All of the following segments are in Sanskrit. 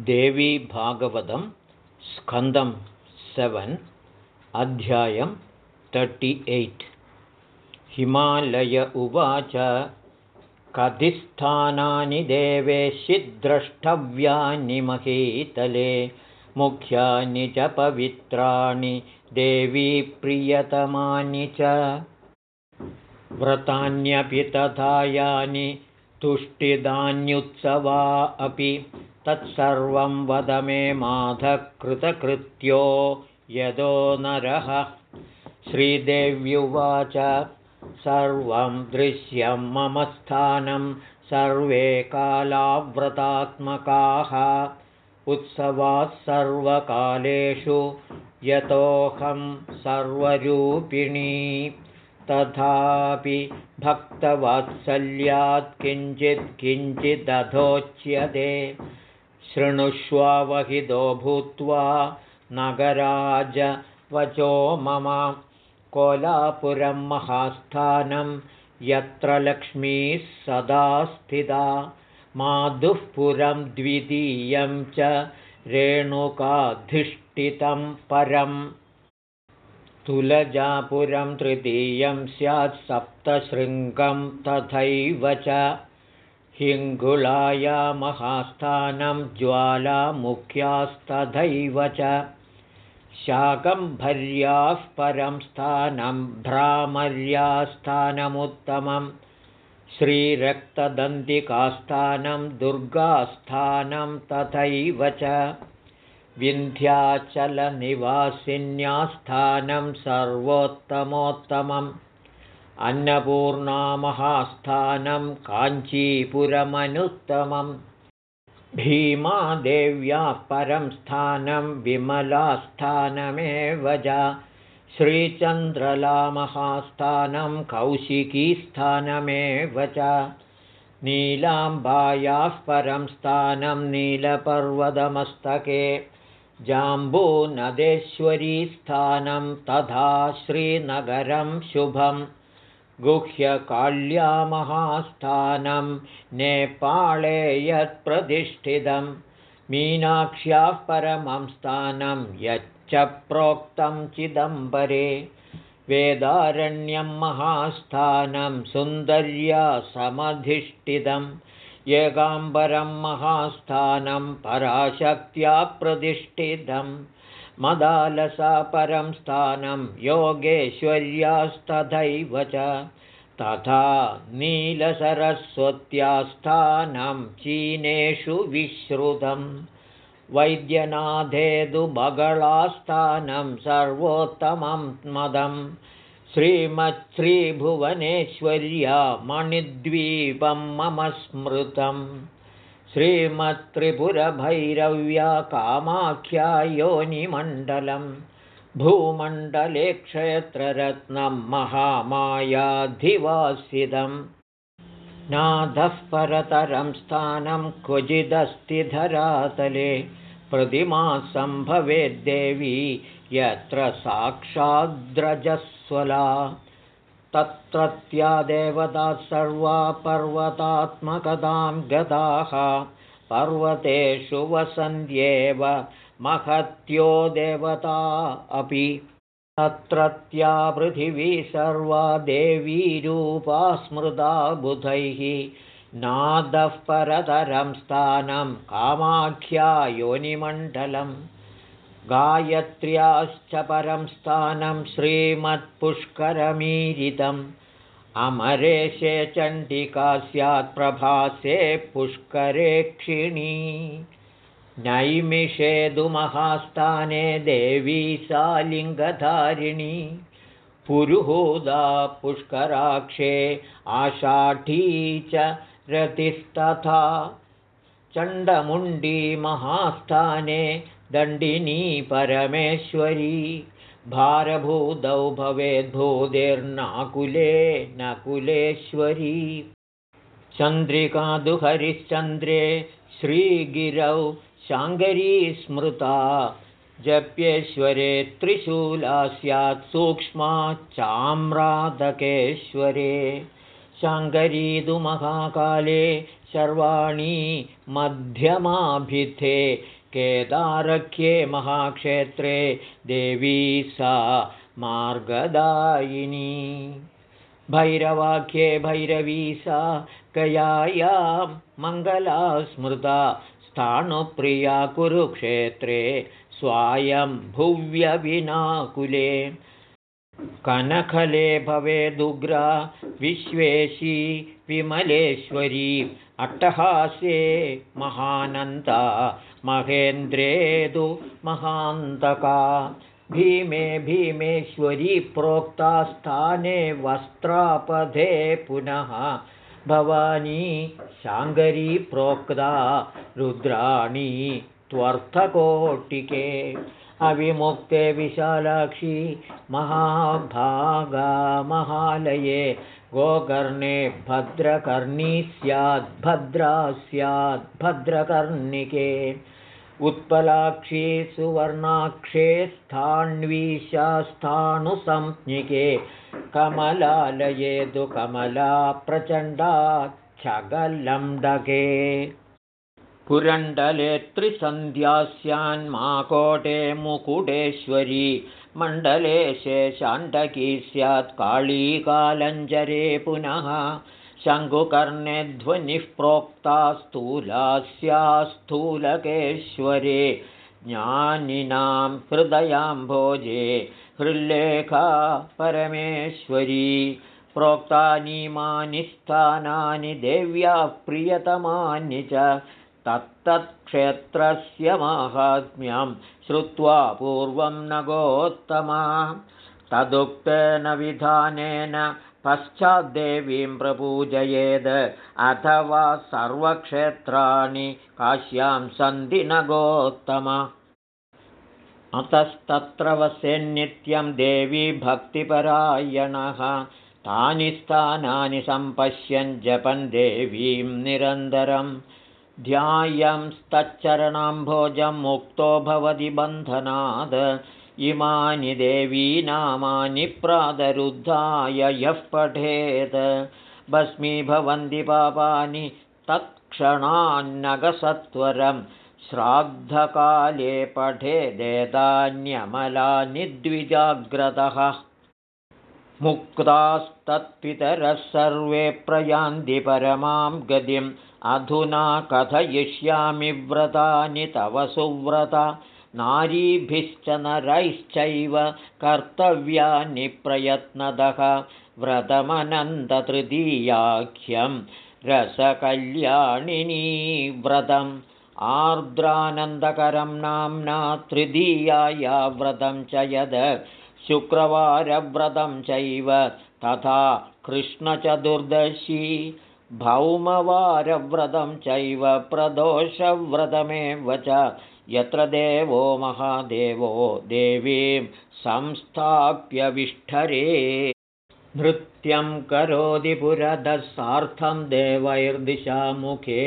देवी भागवतं स्कन्दं सेवन् अध्यायं तर्टि एय्ट् हिमालय उवाच कतिस्थानानि देवेशि द्रष्टव्यानि महीतले मुख्यानि च पवित्राणि देवी प्रियतमानि च। व्रतान्यपि तथा यानि तुष्टिदान्युत्सवा अपि तत्सर्वं वद मे माधकृतकृत्यो यदो नरः। श्रीदेव्युवाच सर्वं दृश्यं मम स्थानं सर्वे कालाव्रतात्मकाः। उत्सवाः सर्वकालेषु यतोऽहं सर्वरूपिणी तथापि भक्तवात्सल्यात् किञ्चित् किञ्चिदधोच्यते। शृणुष्वावहितो भूत्वा नगराज वचो मम कोलापुरं महास्थानं यत्र लक्ष्मीः सदा स्थिता। माधुःपुरं द्वितीयं च रेणुकाधिष्ठितं परम् तुलजापुरं तृतीयं स्यात् सप्तशृङ्गं तथैव च। हिङ्गुलाया महास्थानं ज्वालामुख्यास्तथैव च। शाकम्भर्याः परं स्थानं भ्रामर्यास्थानमुत्तमं श्रीरक्तदन्तिकास्थानं दुर्गास्थानं तथैव च विन्ध्याचलनिवासिन्यास्थानं सर्वोत्तमोत्तमम्। अन्नपूर्णामहास्थानं काञ्चीपुरमनुत्तमम्। भीमादेव्याः परं स्थानं विमलास्थानमेव च। श्रीचन्द्रलामहास्थानं कौशिकीस्थानमेव च। नीलाम्बायाः परं स्थानं नीलपर्वतमस्तके जाम्बूनदेश्वरीस्थानं तथा श्रीनगरं शुभम् गुह्यकाल्यामहास्थानं नेपाळे यत्प्रतिष्ठितं मीनाक्ष्याः परमं स्थानं यच्च प्रोक्तं चिदम्बरे। वेदारण्यं महास्थानं सुन्दर्या समधिष्ठितं एकाम्बरं महास्थानं पराशक्त्या प्रतिष्ठितं। मदालसा परं स्थानं योगेश्वर्यास्तथैव च। तथा नीलसरस्वत्यास्थानं चीनेषु विश्रुतं। वैद्यनाथेदुबगलास्थानं सर्वोत्तमं मदं श्रीमच्छ्रीभुवनेश्वर्या मणिद्वीपं मम स्मृतम्। श्रीमत्त्रिपुरभैरव्या कामाख्या योनिमण्डलं भूमण्डले क्षेत्ररत्नं महामायाधिवासितं नाथः परतरं स्थानं क्वचिदस्ति धरातले। प्रतिमासम्भवेद्देवी यत्र साक्षाद्रजस्वला तत्रत्या देवता सर्वा पर्वतात्मकतां गताः पर्वतेषु वसन्त्येव महत्यो देवता अपि। तत्रत्या पृथिवी सर्वा देवीरूपा स्मृता बुधैः नादः परतरं स्थानं कामाख्या योनिमण्डलम् गायत्र्याश्च परं स्थानं श्रीमत्पुष्करमीरितम्। अमरेशे चण्डिका स्यात् प्रभासे पुष्करेक्षिणी नैमिषेदुमहास्थाने देवी सा लिङ्गधारिणी पुरुहूदा पुष्कराक्षे आषाढी च रतिस्तथा। चण्डमुण्डी महास्थाने दण्डिनी परमेश्वरी भारभूतौ भवेद्भूतिर्नाकुले नकुलेश्वरी। चन्द्रिकादुहरिश्चन्द्रे श्रीगिरौ शाङ्गरी स्मृता जप्येश्वरे त्रिशूला स्यात् सूक्ष्मा चाम्रादकेश्वरे। शाङ्गरीदुमहाकाले सर्वाणि मध्यमाभिथे केदारख्ये महाक्षेत्रे देवी सा मार्गदायिनी। भैरवाख्ये भैरवी सा कयायां मङ्गला स्मृता स्थाणुप्रिया कुरुक्षेत्रे स्वायं भुव्यविनाकुले। कनखले भवेदुग्रा विश्वेशी विमलेश्वरी अट्टहास्ये महानन्ता महेन्द्रेदु महान्तका। भीमे भीमेश्वरी प्रोक्ता स्थाने वस्त्रापधे पुनः भवानी शाङ्गरी प्रोक्ता रुद्राणी त्वर्थकोटिके अविमुक्ते विशालाक्षी महाभागा महालये। गोकर्णे भद्रकर्णी स्याद्भद्रा स्याद्भद्रकर्णिके उत्पलाक्षी सुवर्णाक्षे स्थाण्वीशास्थाणुसंज्ञिके कमलालये तु कमला प्रचण्डाच्छगलम्डके पुरण्डले त्रिसन्ध्यास्यान्माकोटे मुकुटेश्वरी मण्डले शेषाण्डकी स्यात् कालीकालञ्जरे पुनः शङ्कुकर्णे ध्वनिः प्रोक्ता स्थूलास्या स्थूलकेश्वरे ज्ञानिनां हृदयाम्भोजे हृल्लेखा परमेश्वरी। प्रोक्तानि स्थानानि देव्याः प्रियतमानि च तत्तत्क्षेत्रस्य माहात्म्यं श्रुत्वा पूर्वं नगोत्तमा तदुक्तेन विधानेन पश्चाद्देवीं प्रपूजयेद्। अथवा सर्वक्षेत्राणि काश्यां सन्ति नगोत्तम अतस्तत्र वसेन्नित्यं देवी भक्तिपरायणः। तानि स्थानानि सम्पश्यन् जपन् देवीं निरन्तरं ध्यायंस्तच्चरणाम्भोजं मुक्तो भवति बन्धनाद्। इमानि देवीनामानि प्रातरुद्धाय यः पठेत्। भस्मीभवन्ति पापानि तत्क्षणान्नगसत्वरं। श्राद्धकाले पठेदेतान्यमलानि द्विजाग्रतः। मुक्तास्तत्पितरः सर्वे प्रयान्ति परमां गतिम् अधुना कथयिष्यामि व्रतानि तव सुव्रता। नारीभिश्च नरैश्चैव कर्तव्यानि प्रयत्नतः व्रतमनन्ततृतीयाख्यं रसकल्याणिनी व्रतम्। आर्द्रानन्दकरं नाम्ना तृतीयाया व्रतं च यद् शुक्रवारव्रतं चैव तथा कृष्णचतुर्दशी भौमवारव्रतं चैव प्रदोषव्रतमेव च यत्र देवो महादेवो देवीं संस्थाप्यविष्ठरे नृत्यं करोति पुरतः सार्थं देवैर्दिशामुखे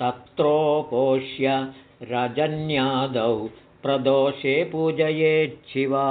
तत्रोपोष्य रजन्यादौ प्रदोषे पूजयेच्छिवा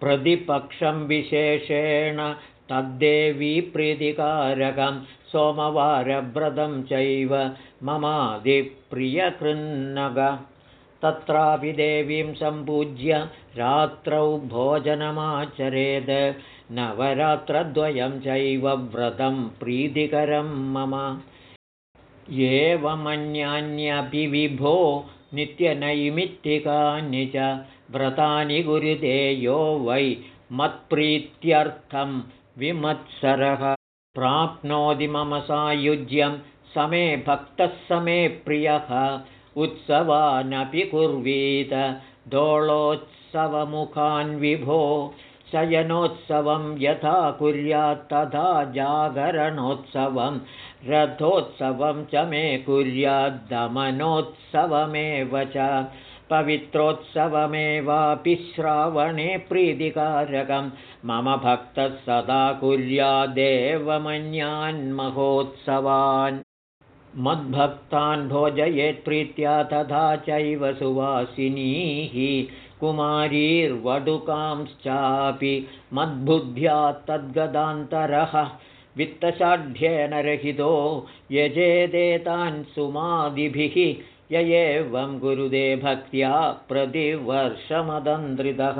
प्रतिपक्षं विशेषेण तद्देवी प्रीतिकारकं सोमवारव्रतं चैव ममादिप्रियकृन्नग। तत्रापि देवीं सम्पूज्य रात्रौ भोजनमाचरेद् नवरात्रद्वयं चैव व्रतं प्रीतिकरं मम। एवमन्यान्यपि विभो नित्यनैमित्तिकानि च व्रतानि गुरुते यो वै मत्प्रीत्यर्थं विमत्सरः प्राप्नोति मम सायुज्यं समे भक्तः समे प्रियः। उत्सवानपि कुर्वीत दोळोत्सवमुखान् विभो। शयनोत्सवं यथा कुर्यात् तथा जागरणोत्सवं रथोत्सवं च मे कुर्याद्दमनोत्सवमेव च पवित्रोत्सवमेवापि श्रावणे प्रीतिकारकं मम भक्तः सदा कुर्यादेवमन्यान्महोत्सवान् मद्भक्तान् भोजयेत् प्रीत्या तथा चैव सुवासिनीः। कुमारीर्वडुकांश्चापि मद्बुद्ध्या तद्गदान्तरः। वित्तशाढ्येन रहितो यजेदेतान् सुमादिभिः य एवं गुरुदे भक्त्या प्रतिवर्षमदन्द्रितः।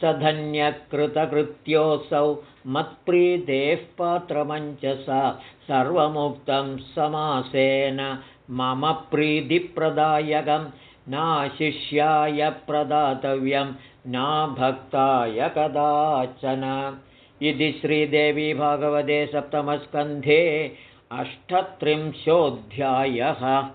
स धन्यकृतकृत्योऽसौ मत्प्रीतेः पात्रमञ्चसा सर्वमुक्तं समासेन। मम प्रीतिप्रदायकं नाशिष्याय प्रदातव्यं नाभक्ताय कदाचन। इति श्रीदेवी भागवते सप्तमस्कन्धे अष्टत्रिंशोऽध्यायः